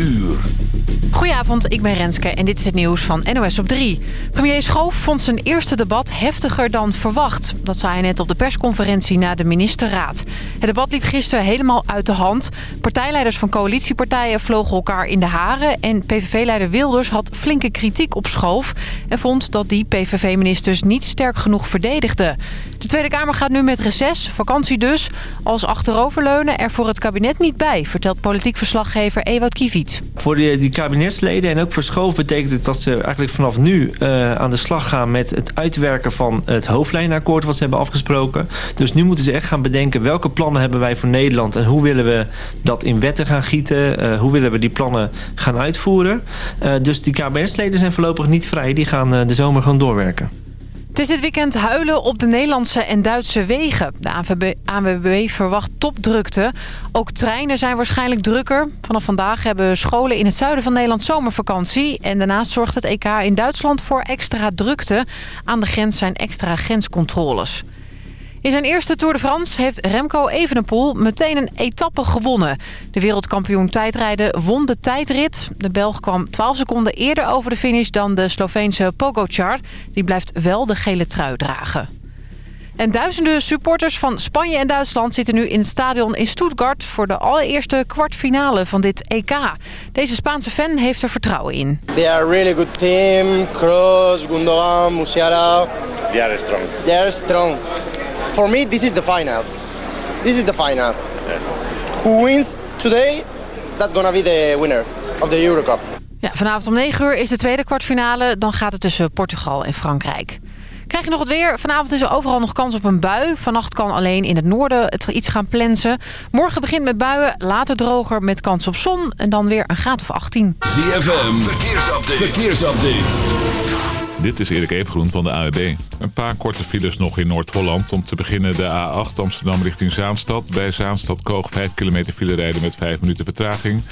uur. Goedenavond, ik ben Renske en dit is het nieuws van NOS op 3. Premier Schoof vond zijn eerste debat heftiger dan verwacht. Dat zei hij net op de persconferentie na de ministerraad. Het debat liep gisteren helemaal uit de hand. Partijleiders van coalitiepartijen vlogen elkaar in de haren... en PVV-leider Wilders had flinke kritiek op Schoof... en vond dat die PVV-ministers niet sterk genoeg verdedigden. De Tweede Kamer gaat nu met reces, vakantie dus. Als achteroverleunen er voor het kabinet niet bij... vertelt politiek verslaggever Ewout Kiviet. Voor die, die en ook voor Schoof betekent het dat ze eigenlijk vanaf nu uh, aan de slag gaan met het uitwerken van het hoofdlijnakkoord wat ze hebben afgesproken. Dus nu moeten ze echt gaan bedenken welke plannen hebben wij voor Nederland en hoe willen we dat in wetten gaan gieten, uh, hoe willen we die plannen gaan uitvoeren. Uh, dus die kabinetsleden zijn voorlopig niet vrij, die gaan de zomer gewoon doorwerken. Het is dit weekend huilen op de Nederlandse en Duitse wegen. De ANWB, verwacht topdrukte. Ook treinen zijn waarschijnlijk drukker. Vanaf vandaag hebben scholen in het zuiden van Nederland zomervakantie. En daarnaast zorgt het EK in Duitsland voor extra drukte. Aan de grens zijn extra grenscontroles. In zijn eerste Tour de France heeft Remco Evenepoel meteen een etappe gewonnen. De wereldkampioen tijdrijden won de tijdrit. De Belg kwam 12 seconden eerder over de finish dan de Sloveense Pogacar. Die blijft wel de gele trui dragen. En duizenden supporters van Spanje en Duitsland zitten nu in het stadion in Stuttgart... voor de allereerste kwartfinale van dit EK. Deze Spaanse fan heeft er vertrouwen in. They are a really good team. Kroos, Gundogan, Musiala. They are strong. They are strong. For me, this is the final. This is the final. Yes. Who wins today, that's gonna be the winner of the Eurocup. Ja, vanavond om 9 uur is de tweede kwartfinale. Dan gaat het tussen Portugal en Frankrijk. Krijg je nog het weer? Vanavond is er overal nog kans op een bui. Vannacht kan alleen in het noorden het iets gaan plensen. Morgen begint met buien, later droger met kans op zon. En dan weer een graad of 18. ZFM, verkeersupdate. verkeersupdate. Dit is Erik Evengroen van de AEB. Een paar korte files nog in Noord-Holland. Om te beginnen de A8 Amsterdam richting Zaanstad. Bij Zaanstad Koog 5 kilometer file rijden met 5 minuten vertraging.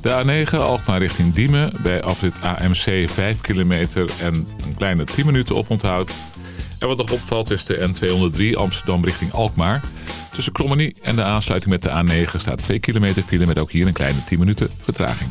De A9 Alkmaar richting Diemen. Bij afrit AMC 5 kilometer en een kleine 10 minuten oponthoud. En wat nog opvalt is de N203 Amsterdam richting Alkmaar. Tussen Krommenie en de aansluiting met de A9 staat 2 kilometer file met ook hier een kleine 10 minuten vertraging.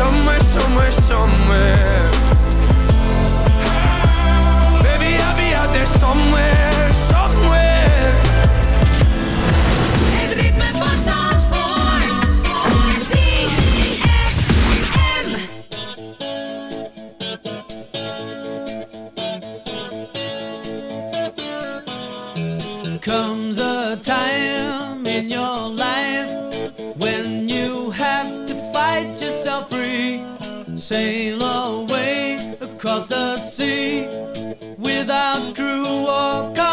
Somewhere, somewhere, somewhere. Baby, I'll be out there somewhere. Across the sea without crew or company.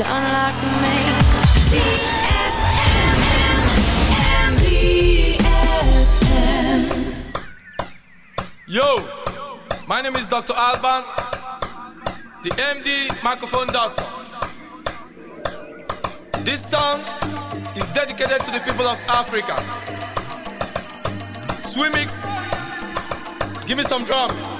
To unlock me. Yo, my name is Dr. Alban, the MD microphone doctor. This song is dedicated to the people of Africa. Swemix, give me some drums.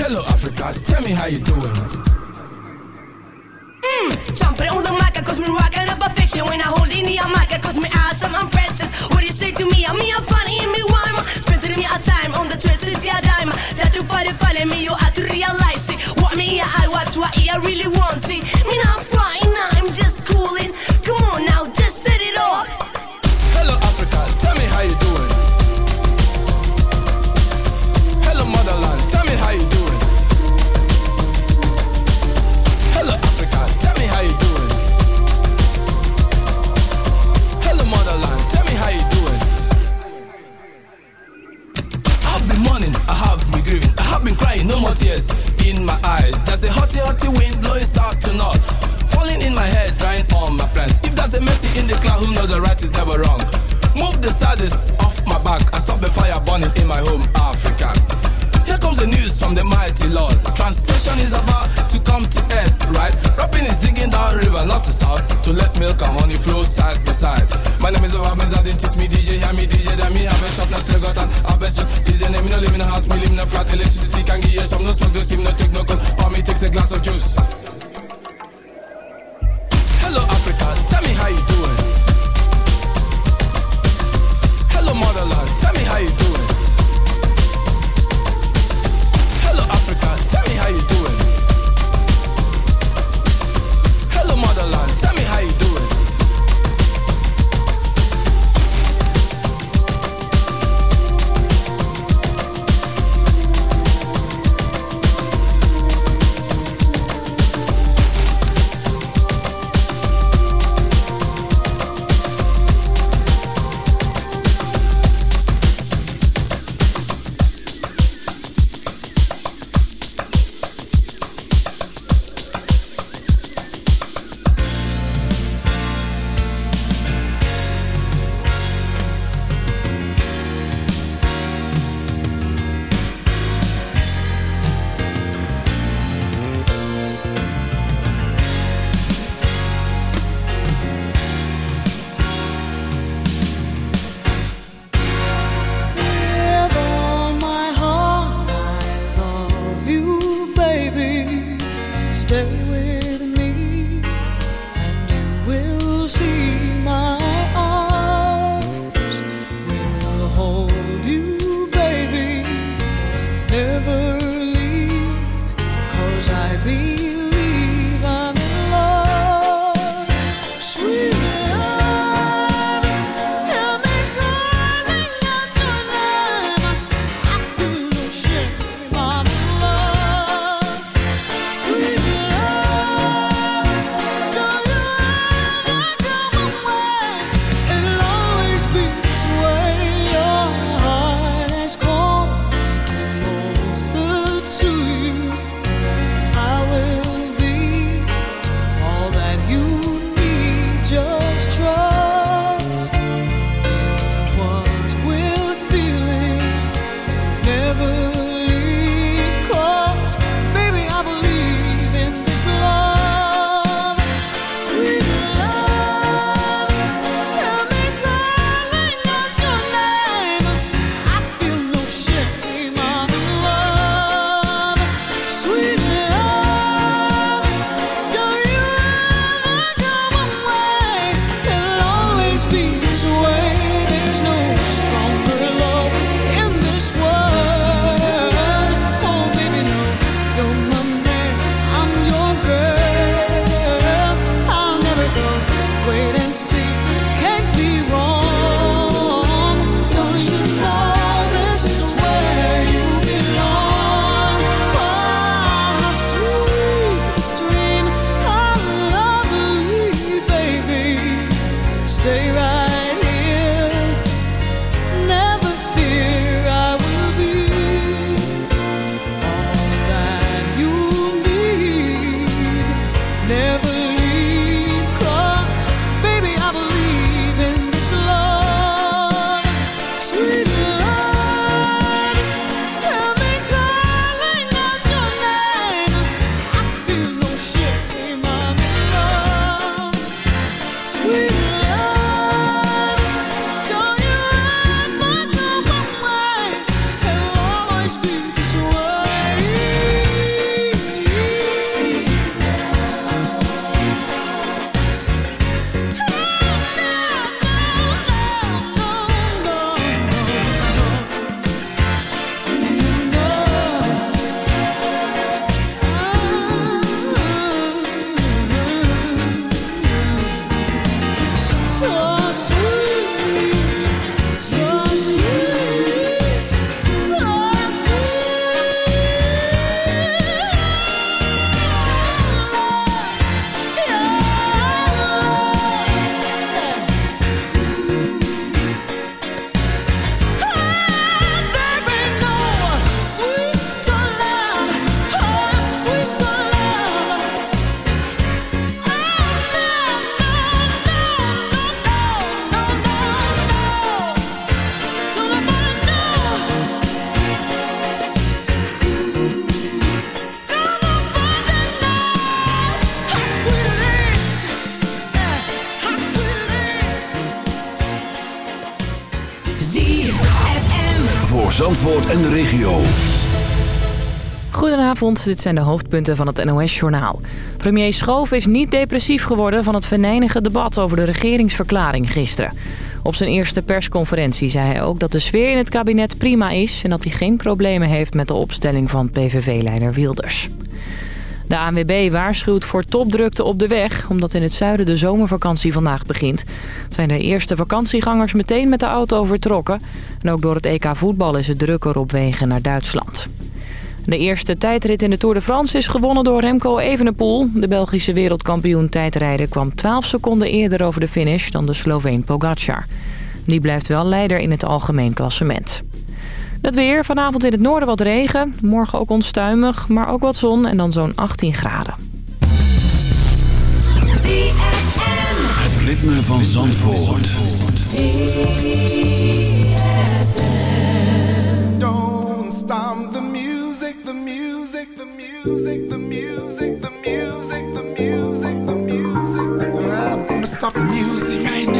Hello, Africa, tell me how you doing. Mmm, jumping on the mic, cause me rocking up a fiction when I hold in the mic, cause me awesome, I'm Francis. What do you say to me? I'm me, I'm funny, and me rhyme. Spending me a time on the twisted yeah dime. Try to find it, find me, you have to realize it. What me, I watch, what I really want it. Me not flying, voor Zandvoort en de regio. Goedenavond, dit zijn de hoofdpunten van het NOS-journaal. Premier Schoof is niet depressief geworden van het venijnige debat over de regeringsverklaring gisteren. Op zijn eerste persconferentie zei hij ook dat de sfeer in het kabinet prima is... en dat hij geen problemen heeft met de opstelling van PVV-leider Wilders. De ANWB waarschuwt voor topdrukte op de weg... omdat in het zuiden de zomervakantie vandaag begint. Zijn de eerste vakantiegangers meteen met de auto vertrokken. En ook door het EK voetbal is het drukker op wegen naar Duitsland. De eerste tijdrit in de Tour de France is gewonnen door Remco Evenepoel. De Belgische wereldkampioen tijdrijden kwam 12 seconden eerder over de finish dan de Sloveen Pogacar. Die blijft wel leider in het algemeen klassement. Het weer, vanavond in het noorden wat regen. Morgen ook onstuimig, maar ook wat zon en dan zo'n 18 graden. Het ritme van Zandvoort. Don't stop the music, the music, the music, the music, the music, the music, the music. I'm gonna stop the music right now.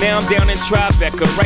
Now I'm down in Tribeca, right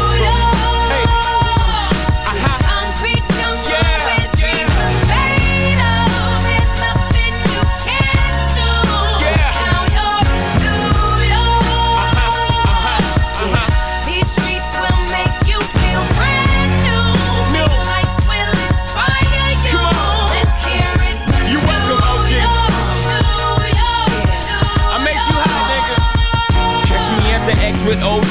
old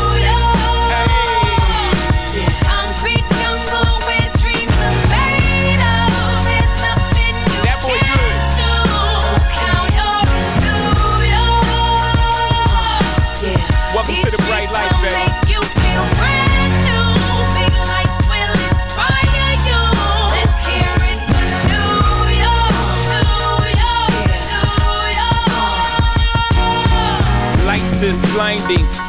blinding.